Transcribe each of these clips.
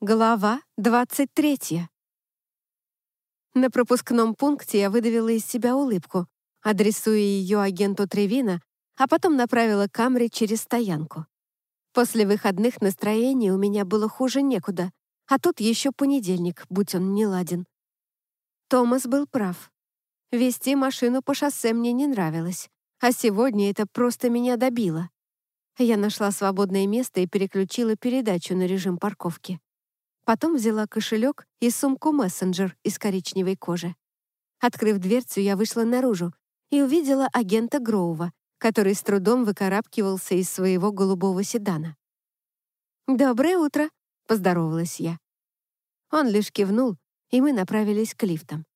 Глава 23. На пропускном пункте я выдавила из себя улыбку, адресуя ее агенту Тревина, а потом направила Камри через стоянку. После выходных настроение у меня было хуже некуда, а тут еще понедельник, будь он не ладен. Томас был прав. Вести машину по шоссе мне не нравилось, а сегодня это просто меня добило. Я нашла свободное место и переключила передачу на режим парковки. Потом взяла кошелек и сумку-мессенджер из коричневой кожи. Открыв дверцу, я вышла наружу и увидела агента Гроува, который с трудом выкарабкивался из своего голубого седана. «Доброе утро», — поздоровалась я. Он лишь кивнул, и мы направились к лифтам.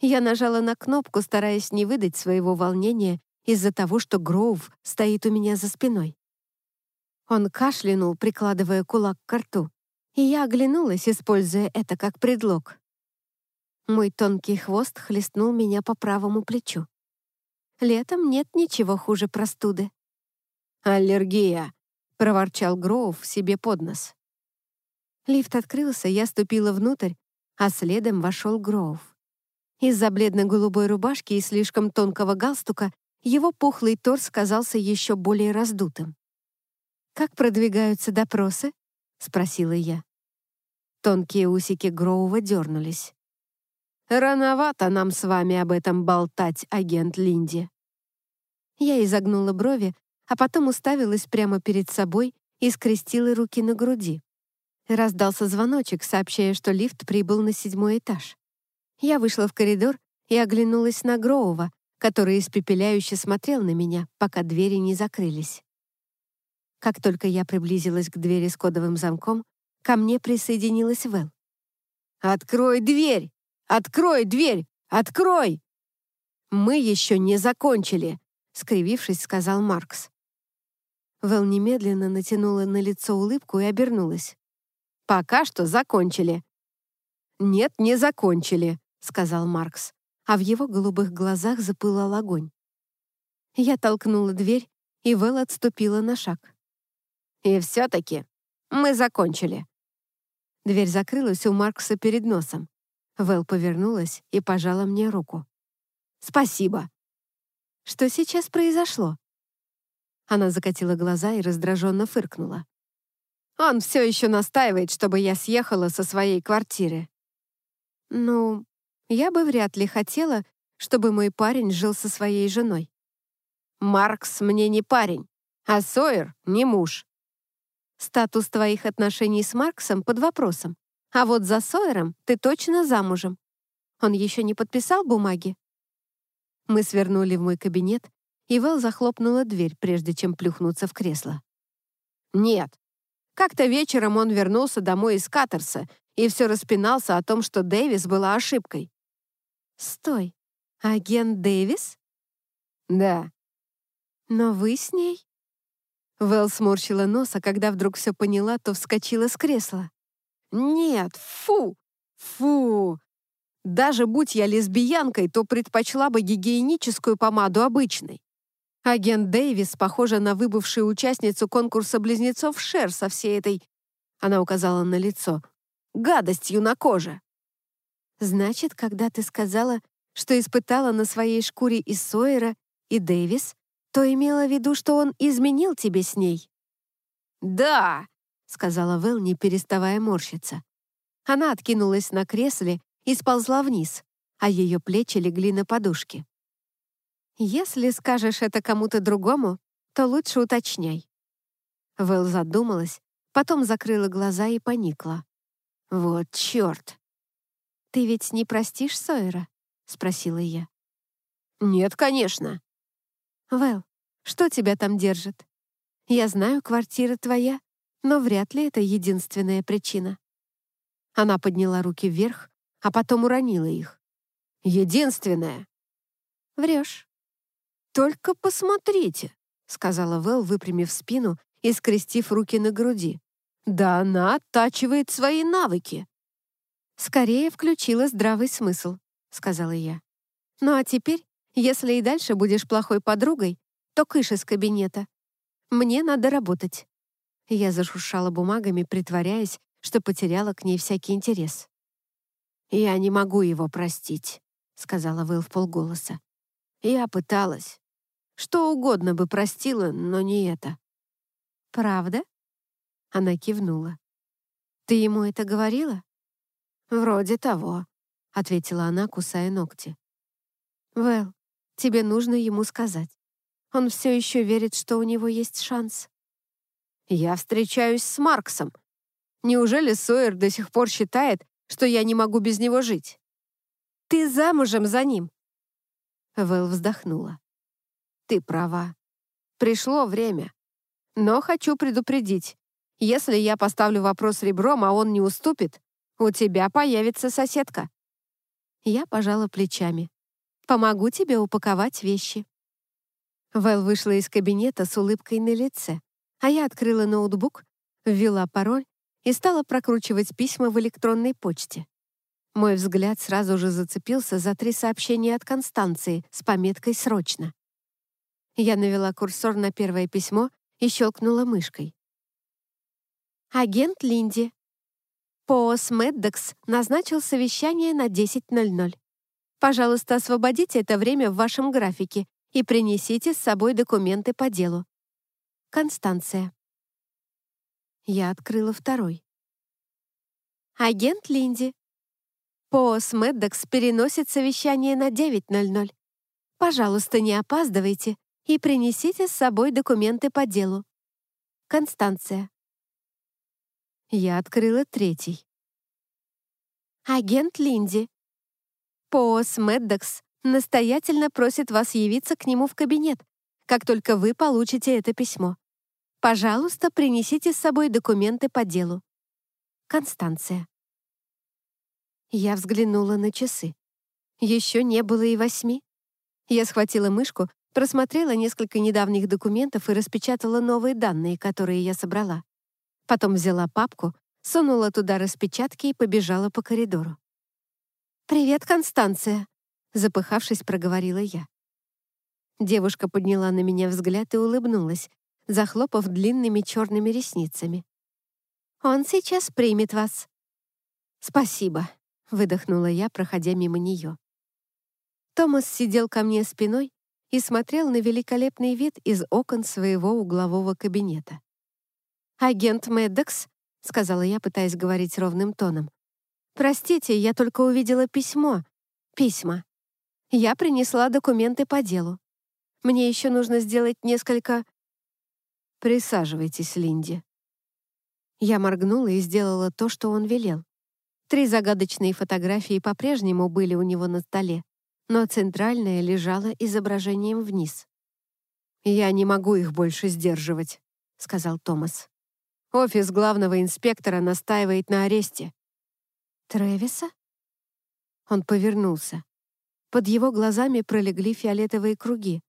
Я нажала на кнопку, стараясь не выдать своего волнения из-за того, что Гроув стоит у меня за спиной. Он кашлянул, прикладывая кулак к рту и я оглянулась, используя это как предлог. Мой тонкий хвост хлестнул меня по правому плечу. Летом нет ничего хуже простуды. «Аллергия!» — проворчал Гроув себе под нос. Лифт открылся, я ступила внутрь, а следом вошел Гроув. Из-за бледно-голубой рубашки и слишком тонкого галстука его пухлый торс казался еще более раздутым. «Как продвигаются допросы?» — спросила я. Тонкие усики Гроува дернулись. «Рановато нам с вами об этом болтать, агент Линди». Я изогнула брови, а потом уставилась прямо перед собой и скрестила руки на груди. Раздался звоночек, сообщая, что лифт прибыл на седьмой этаж. Я вышла в коридор и оглянулась на Гроува, который испепеляюще смотрел на меня, пока двери не закрылись. Как только я приблизилась к двери с кодовым замком, Ко мне присоединилась Вэл. «Открой дверь! Открой дверь! Открой!» «Мы еще не закончили», — скривившись, сказал Маркс. Вэл немедленно натянула на лицо улыбку и обернулась. «Пока что закончили». «Нет, не закончили», — сказал Маркс, а в его голубых глазах запылал огонь. Я толкнула дверь, и Вэл отступила на шаг. «И все-таки мы закончили». Дверь закрылась у Маркса перед носом. Вэл повернулась и пожала мне руку. «Спасибо». «Что сейчас произошло?» Она закатила глаза и раздраженно фыркнула. «Он все еще настаивает, чтобы я съехала со своей квартиры». «Ну, я бы вряд ли хотела, чтобы мой парень жил со своей женой». «Маркс мне не парень, а Сойер не муж. Статус твоих отношений с Марксом под вопросом. А вот за Сойером ты точно замужем. Он еще не подписал бумаги?» Мы свернули в мой кабинет, и Вэл захлопнула дверь, прежде чем плюхнуться в кресло. «Нет. Как-то вечером он вернулся домой из Каттерса и все распинался о том, что Дэвис была ошибкой». «Стой. Агент Дэвис?» «Да». «Но вы с ней?» Вэл сморщила нос, а когда вдруг все поняла, то вскочила с кресла. «Нет, фу! Фу! Даже будь я лесбиянкой, то предпочла бы гигиеническую помаду обычной. Агент Дэвис похожа на выбывшую участницу конкурса близнецов Шер со всей этой, она указала на лицо, гадостью на коже. Значит, когда ты сказала, что испытала на своей шкуре и Сойера, и Дэвис, то имела в виду, что он изменил тебе с ней?» «Да», — сказала Вэл, не переставая морщиться. Она откинулась на кресле и сползла вниз, а ее плечи легли на подушки. «Если скажешь это кому-то другому, то лучше уточняй». Вэл задумалась, потом закрыла глаза и поникла. «Вот черт!» «Ты ведь не простишь Сойера?» — спросила я. «Нет, конечно», «Вэл, что тебя там держит? Я знаю, квартира твоя, но вряд ли это единственная причина». Она подняла руки вверх, а потом уронила их. «Единственная?» «Врешь». «Только посмотрите», — сказала Вэл, выпрямив спину и скрестив руки на груди. «Да она оттачивает свои навыки». «Скорее включила здравый смысл», — сказала я. «Ну а теперь если и дальше будешь плохой подругой, то кыш из кабинета. Мне надо работать». Я зашуршала бумагами, притворяясь, что потеряла к ней всякий интерес. «Я не могу его простить», — сказала Вэл в полголоса. «Я пыталась. Что угодно бы простила, но не это». «Правда?» Она кивнула. «Ты ему это говорила?» «Вроде того», — ответила она, кусая ногти. «Вэл, тебе нужно ему сказать. Он все еще верит, что у него есть шанс». «Я встречаюсь с Марксом. Неужели Сойер до сих пор считает, что я не могу без него жить?» «Ты замужем за ним!» Вэл вздохнула. «Ты права. Пришло время. Но хочу предупредить, если я поставлю вопрос ребром, а он не уступит, у тебя появится соседка». Я пожала плечами. «Помогу тебе упаковать вещи». Вэл вышла из кабинета с улыбкой на лице, а я открыла ноутбук, ввела пароль и стала прокручивать письма в электронной почте. Мой взгляд сразу же зацепился за три сообщения от Констанции с пометкой «Срочно». Я навела курсор на первое письмо и щелкнула мышкой. Агент Линди. ПОС Меддокс назначил совещание на 10.00. Пожалуйста, освободите это время в вашем графике и принесите с собой документы по делу. Констанция. Я открыла второй. Агент Линди. ПОС Меддокс переносит совещание на 9.00. Пожалуйста, не опаздывайте и принесите с собой документы по делу. Констанция. Я открыла третий. Агент Линди. ПОС Меддокс настоятельно просит вас явиться к нему в кабинет, как только вы получите это письмо. Пожалуйста, принесите с собой документы по делу. Констанция. Я взглянула на часы. Еще не было и восьми. Я схватила мышку, просмотрела несколько недавних документов и распечатала новые данные, которые я собрала. Потом взяла папку, сунула туда распечатки и побежала по коридору. «Привет, Констанция!» — запыхавшись, проговорила я. Девушка подняла на меня взгляд и улыбнулась, захлопав длинными черными ресницами. «Он сейчас примет вас». «Спасибо», — выдохнула я, проходя мимо нее. Томас сидел ко мне спиной и смотрел на великолепный вид из окон своего углового кабинета. «Агент Мэддокс», — сказала я, пытаясь говорить ровным тоном. «Простите, я только увидела письмо. Письма. Я принесла документы по делу. Мне еще нужно сделать несколько...» «Присаживайтесь, Линди». Я моргнула и сделала то, что он велел. Три загадочные фотографии по-прежнему были у него на столе, но центральная лежала изображением вниз. «Я не могу их больше сдерживать», — сказал Томас. Офис главного инспектора настаивает на аресте. Трэвиса? Он повернулся. Под его глазами пролегли фиолетовые круги.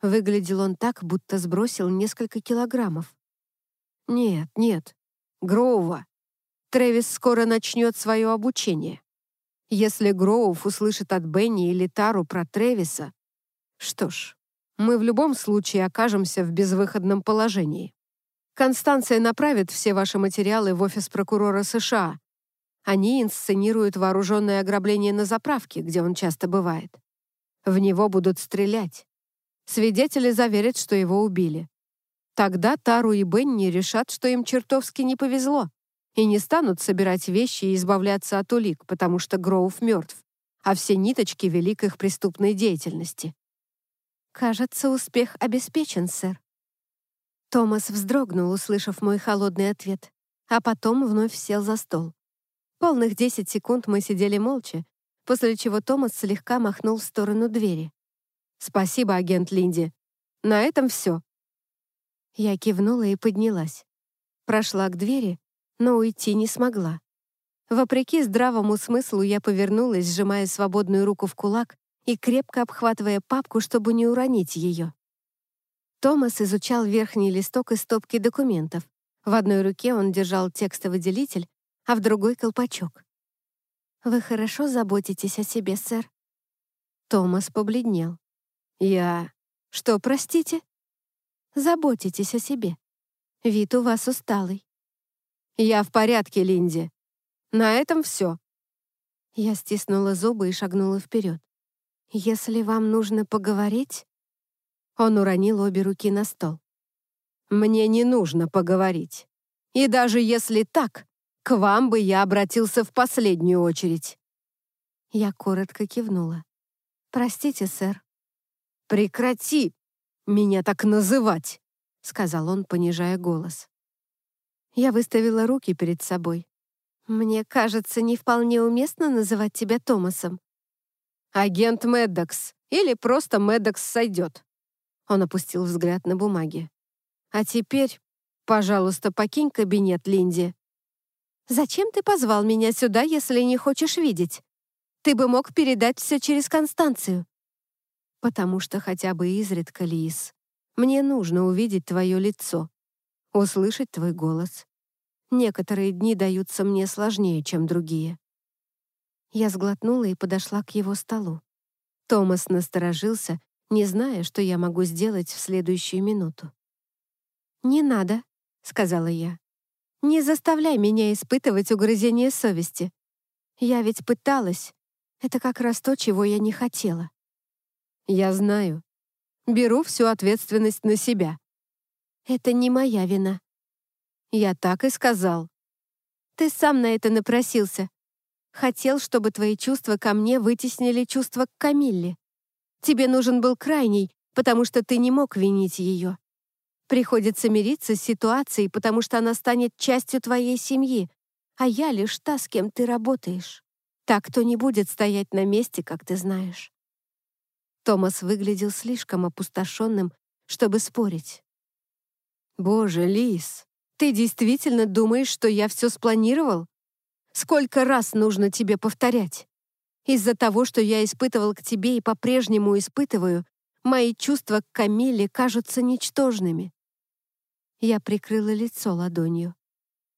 Выглядел он так, будто сбросил несколько килограммов. Нет, нет, Гроува. Трэвис скоро начнет свое обучение. Если Гроув услышит от Бенни или Тару про Трэвиса, что ж, мы в любом случае окажемся в безвыходном положении. Констанция направит все ваши материалы в офис прокурора США. Они инсценируют вооруженное ограбление на заправке, где он часто бывает. В него будут стрелять. Свидетели заверят, что его убили. Тогда Тару и Бенни решат, что им чертовски не повезло, и не станут собирать вещи и избавляться от улик, потому что Гроув мертв, а все ниточки вели к их преступной деятельности. «Кажется, успех обеспечен, сэр», Томас вздрогнул, услышав мой холодный ответ, а потом вновь сел за стол. Полных десять секунд мы сидели молча, после чего Томас слегка махнул в сторону двери. «Спасибо, агент Линди. На этом все». Я кивнула и поднялась. Прошла к двери, но уйти не смогла. Вопреки здравому смыслу я повернулась, сжимая свободную руку в кулак и крепко обхватывая папку, чтобы не уронить ее. Томас изучал верхний листок из стопки документов. В одной руке он держал текстовый-делитель, а в другой — колпачок. «Вы хорошо заботитесь о себе, сэр?» Томас побледнел. «Я... Что, простите?» «Заботитесь о себе. Вид у вас усталый». «Я в порядке, Линди. На этом все». Я стиснула зубы и шагнула вперед. «Если вам нужно поговорить...» Он уронил обе руки на стол. «Мне не нужно поговорить. И даже если так, к вам бы я обратился в последнюю очередь». Я коротко кивнула. «Простите, сэр». «Прекрати меня так называть», — сказал он, понижая голос. Я выставила руки перед собой. «Мне кажется, не вполне уместно называть тебя Томасом». «Агент Меддокс или просто Меддокс сойдет». Он опустил взгляд на бумаги. «А теперь, пожалуйста, покинь кабинет, Линди». «Зачем ты позвал меня сюда, если не хочешь видеть? Ты бы мог передать все через Констанцию». «Потому что хотя бы изредка, Лиз, мне нужно увидеть твое лицо, услышать твой голос. Некоторые дни даются мне сложнее, чем другие». Я сглотнула и подошла к его столу. Томас насторожился, не зная, что я могу сделать в следующую минуту. «Не надо», — сказала я. «Не заставляй меня испытывать угрызение совести. Я ведь пыталась. Это как раз то, чего я не хотела». «Я знаю. Беру всю ответственность на себя». «Это не моя вина». «Я так и сказал». «Ты сам на это напросился. Хотел, чтобы твои чувства ко мне вытеснили чувства к Камилле. Тебе нужен был крайний, потому что ты не мог винить ее. Приходится мириться с ситуацией, потому что она станет частью твоей семьи, а я лишь та, с кем ты работаешь. Так кто не будет стоять на месте, как ты знаешь. Томас выглядел слишком опустошенным, чтобы спорить. «Боже, Лис, ты действительно думаешь, что я все спланировал? Сколько раз нужно тебе повторять? Из-за того, что я испытывал к тебе и по-прежнему испытываю, мои чувства к Камиле кажутся ничтожными. Я прикрыла лицо ладонью.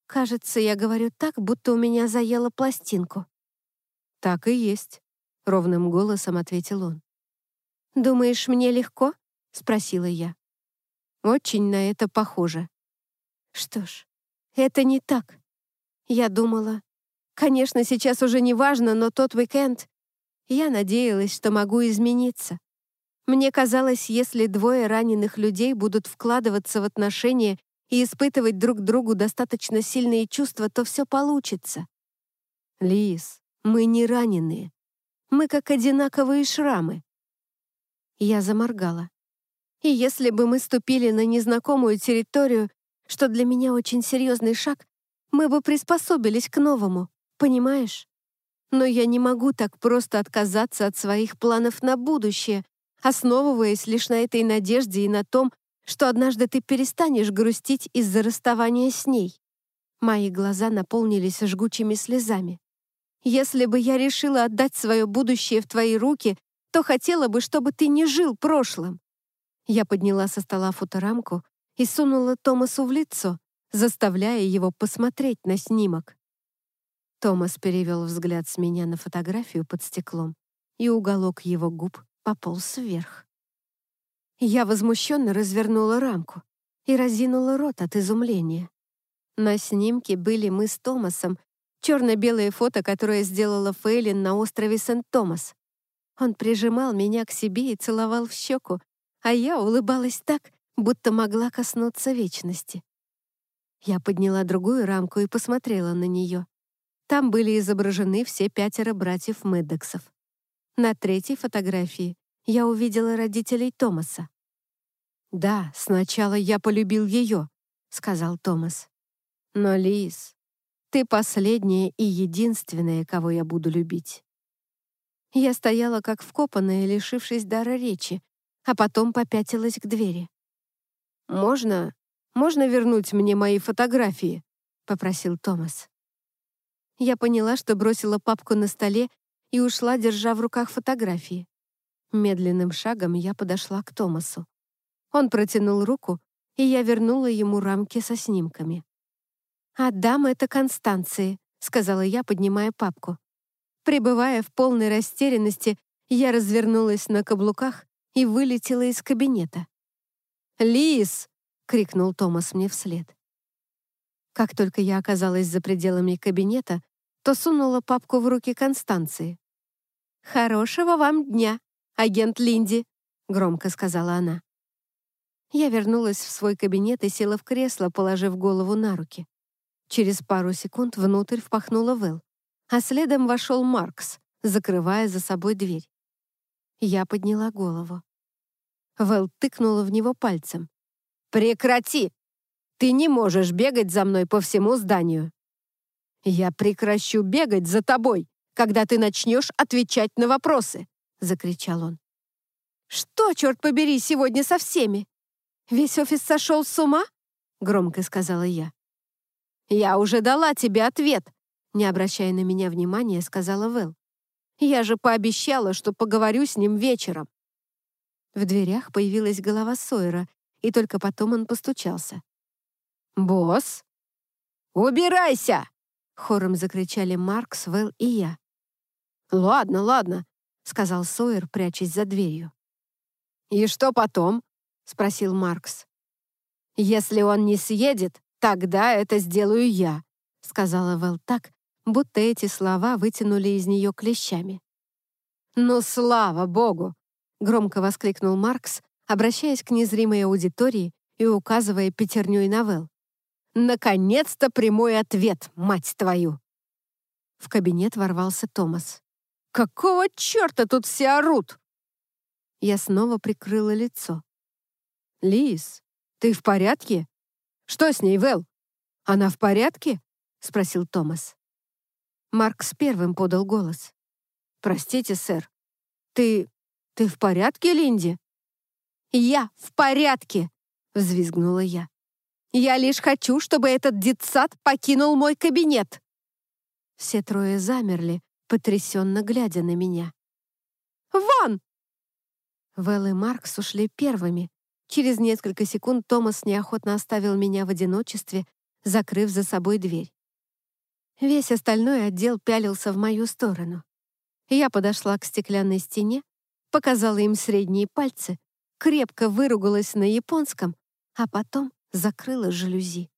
Кажется, я говорю так, будто у меня заело пластинку. «Так и есть», — ровным голосом ответил он. «Думаешь, мне легко?» — спросила я. «Очень на это похоже». «Что ж, это не так. Я думала, конечно, сейчас уже не важно, но тот уикенд я надеялась, что могу измениться. Мне казалось, если двое раненых людей будут вкладываться в отношения и испытывать друг другу достаточно сильные чувства, то все получится. Лиз, мы не раненые. Мы как одинаковые шрамы. Я заморгала. И если бы мы ступили на незнакомую территорию, что для меня очень серьезный шаг, мы бы приспособились к новому, понимаешь? Но я не могу так просто отказаться от своих планов на будущее, основываясь лишь на этой надежде и на том, что однажды ты перестанешь грустить из-за расставания с ней. Мои глаза наполнились жгучими слезами. Если бы я решила отдать свое будущее в твои руки, то хотела бы, чтобы ты не жил прошлым. Я подняла со стола фоторамку и сунула Томасу в лицо, заставляя его посмотреть на снимок. Томас перевел взгляд с меня на фотографию под стеклом, и уголок его губ пополз вверх. Я возмущенно развернула рамку и разинула рот от изумления. На снимке были мы с Томасом, черно-белое фото, которое сделала Фейлин на острове Сент-Томас. Он прижимал меня к себе и целовал в щеку, а я улыбалась так, будто могла коснуться вечности. Я подняла другую рамку и посмотрела на нее. Там были изображены все пятеро братьев Мэддоксов. На третьей фотографии я увидела родителей Томаса. «Да, сначала я полюбил ее», — сказал Томас. «Но, Лиз, ты последняя и единственная, кого я буду любить». Я стояла как вкопанная, лишившись дара речи, а потом попятилась к двери. «Можно... можно вернуть мне мои фотографии?» — попросил Томас. Я поняла, что бросила папку на столе и ушла, держа в руках фотографии. Медленным шагом я подошла к Томасу. Он протянул руку, и я вернула ему рамки со снимками. «Отдам это Констанции», — сказала я, поднимая папку. Пребывая в полной растерянности, я развернулась на каблуках и вылетела из кабинета. «Лис!» — крикнул Томас мне вслед. Как только я оказалась за пределами кабинета, то сунула папку в руки Констанции. «Хорошего вам дня, агент Линди», — громко сказала она. Я вернулась в свой кабинет и села в кресло, положив голову на руки. Через пару секунд внутрь впахнула Вэл, а следом вошел Маркс, закрывая за собой дверь. Я подняла голову. Вэл тыкнула в него пальцем. «Прекрати! Ты не можешь бегать за мной по всему зданию!» «Я прекращу бегать за тобой, когда ты начнешь отвечать на вопросы!» — закричал он. «Что, черт побери, сегодня со всеми? Весь офис сошел с ума?» — громко сказала я. «Я уже дала тебе ответ», — не обращая на меня внимания, сказала Вэл. «Я же пообещала, что поговорю с ним вечером». В дверях появилась голова Сойера, и только потом он постучался. «Босс?» «Убирайся!» — хором закричали Маркс, Вэл и я. «Ладно, ладно», — сказал Сойер, прячась за дверью. «И что потом?» — спросил Маркс. «Если он не съедет, тогда это сделаю я», — сказала Вэл так, будто эти слова вытянули из нее клещами. «Ну, слава богу!» — громко воскликнул Маркс, обращаясь к незримой аудитории и указывая пятерней на Вэл. «Наконец-то прямой ответ, мать твою!» В кабинет ворвался Томас. «Какого черта тут все орут?» Я снова прикрыла лицо. «Лиз, ты в порядке? Что с ней, Вэл? Она в порядке?» — спросил Томас. Маркс первым подал голос. «Простите, сэр. Ты... ты в порядке, Линди?» «Я в порядке!» — взвизгнула я. «Я лишь хочу, чтобы этот детсад покинул мой кабинет!» Все трое замерли, потрясенно глядя на меня. «Вон!» Вэл и Маркс ушли первыми. Через несколько секунд Томас неохотно оставил меня в одиночестве, закрыв за собой дверь. Весь остальной отдел пялился в мою сторону. Я подошла к стеклянной стене, показала им средние пальцы, крепко выругалась на японском, а потом закрыла жалюзи.